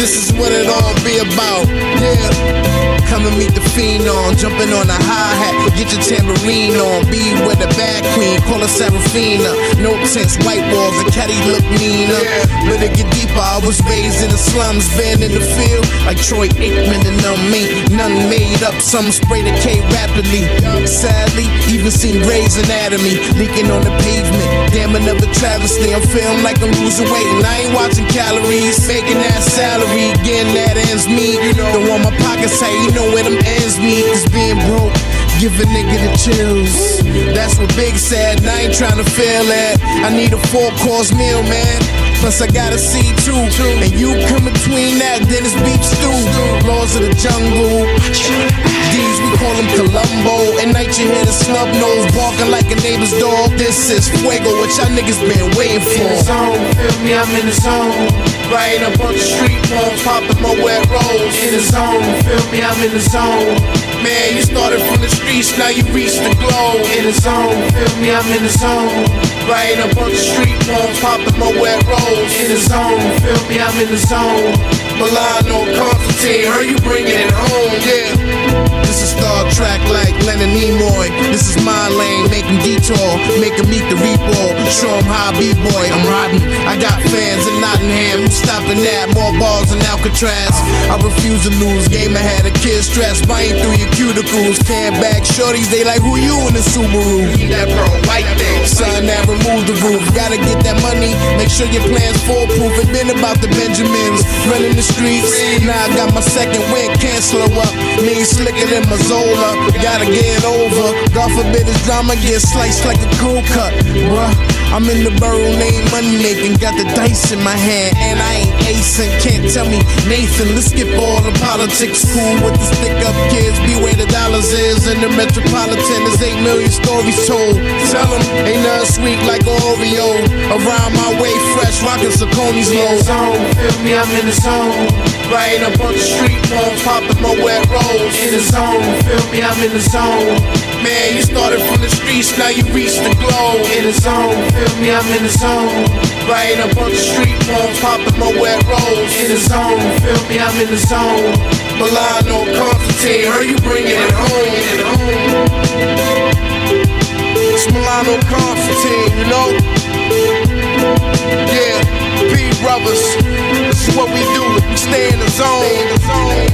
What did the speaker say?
This is what it all be about. Yeah. Come and meet the fiend on, jumping on a hi hat. Get your tambourine on, be with the bad queen, call her Serafina. No tense, white walls, the caddy look meaner. But it get deeper, I was raised in the slums, been in the field like Troy Aikman and um, me. None made up, some spray the K rapidly. Sadly, even seen Grey's Anatomy leaking on the pavement. Damn, another travesty. I'm feeling like I'm losing weight, and I ain't watching calories. Making that salary, getting that ends meet. Don't want my pockets tight, you know know where them ends meet. Cause being broke give a nigga the chills. That's what Big said, and I ain't trying to fail at. I need a four course meal, man. Plus I gotta see too. And you come between that, then it's beef stew. Laws of the jungle. Call them Columbo. At night you hear the snub nose barking like a neighbor's dog. This is fuego, what y'all niggas been waiting for. In the zone, feel me, I'm in the zone. Right up on the street, palms popping my wet rolls. In the zone, feel me, I'm in the zone. Man, you started from the streets, now you reach the globe. In the zone, feel me, I'm in the zone. Right up on the street, palms popping my wet rolls. In the zone, feel me, I'm in the zone. Milano, Constantine, heard you bringing it home, yeah. This is Star Trek like Leonard Nimoy. This is my lane, make him detour, make him meet the repo. Show him how I B-boy, I'm riding. I got fans in Nottingham, who's stopping that? More balls than Alcatraz. I refuse to lose, game ahead, a kid stressed, biting through your cuticles. Can't back shorties, they like, who you in the Subaru? That bro, white thing. Son, that remove the roof. Gotta get that money, make sure your plan's foolproof. It been about the Benjamins, running the streets. Now I got my second wind, can't slow up. Me slicker than Mazola, gotta get over. God forbid this drama get sliced like a cold cut, bruh. I'm in the borough name money making, got the dice in my hand, and I ain't acing. Can't tell me Nathan, let's skip all the politics. Cool with the stick up kids, be where the dollars is. In the metropolitan, there's eight million stories told. Tell them, ain't nothing sweet like Oreo. Around my way, fresh, rockin' Saucony's low. zone, feel me, I'm in the zone. Right up on the street, palms popping my wet rolls. In the zone, feel me, I'm in the zone. Man, you started from the streets, now you reached the globe. In the zone, feel me, I'm in the zone. Right up on the street, palms popping my wet rolls. In the zone, feel me, I'm in the zone. Milano, Constantine, heard you bringing it home. It's Milano, Constantine, you know? Yeah, P brothers, this is what we do. We stay in the zone.